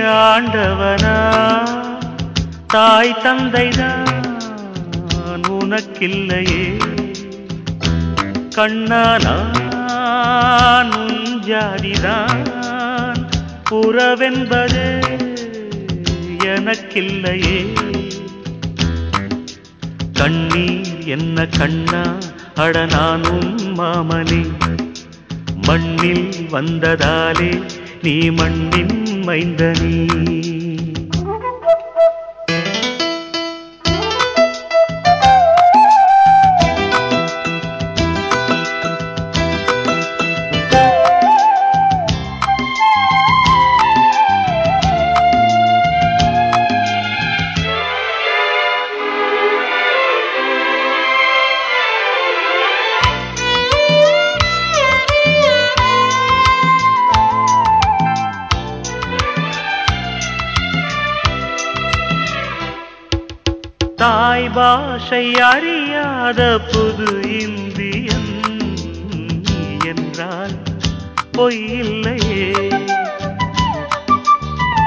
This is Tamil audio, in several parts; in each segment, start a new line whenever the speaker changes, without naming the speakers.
ஆண்டவனா? தாய் தந்தைதான் உனக்கில்லையே. கண்ணானான் ஜாதிதான் உறவென்பது எனக்கில்லையே. கண்ணீர் என்ன கண்ணா? அட நானும் மாமனே. மண்ணில் வந்ததாலே நீ மண்ணின் மைந்தனே தாய் பாஷை அறியாத புது இந்தியன் என்றால் பொய்யில்லையே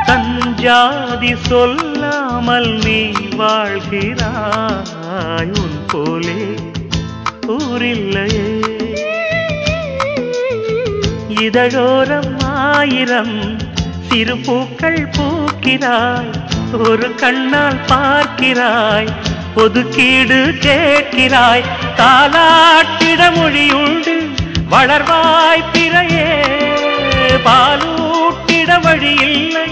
தஞ்சாதி சொல்லாமல் நீ வாழ்கிறாய் உன் போலே ஊரில்லையே இதழோரம் ஆயிரம் சிறு பூக்கள் பூக்கிறாய். ஒரு கண்ணால் பார்க்கிறாய் ஒதுக்கீடு கேட்கிறாய் தாலாட்டிட மொழியுண்டு வளர்வாய் பிறையே பாலூட்டிட வழி இல்லை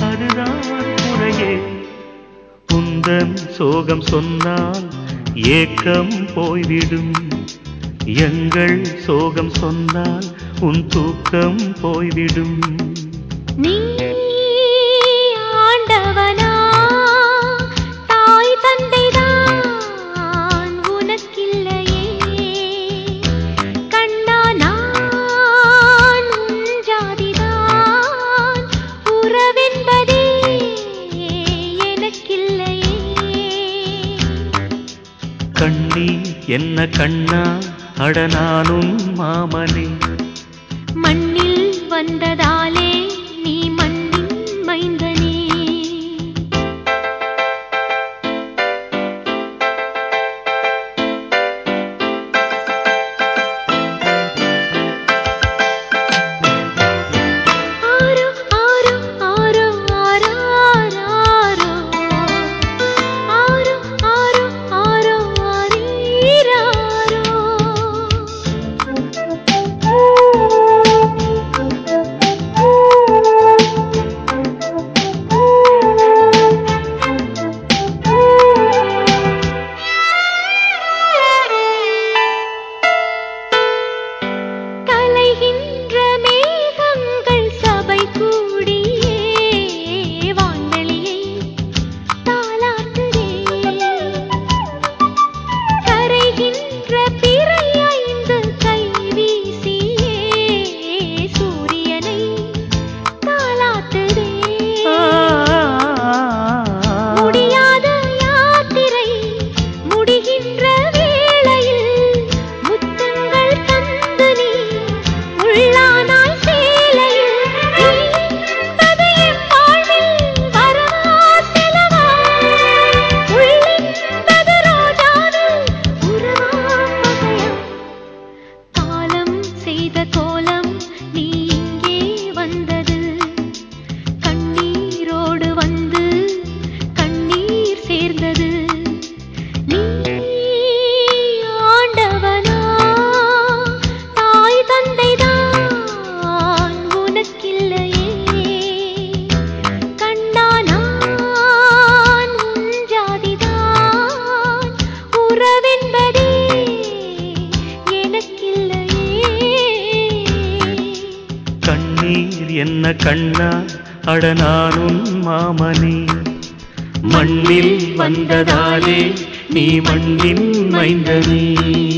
அதுதான் குறையே. உந்தன் சோகம் சொன்னால் ஏக்கம் போய்விடும் எங்கள் சோகம் சொன்னால் உன் தூக்கம் போய்விடும்.
நீ
என்ன கண்ணா? அட நானும் மாமனே. மண் என்ன கண்ணா? அட நானும் மாமனே. மண்ணில் வந்ததாலே நீ மண்ணின் மைந்தனே.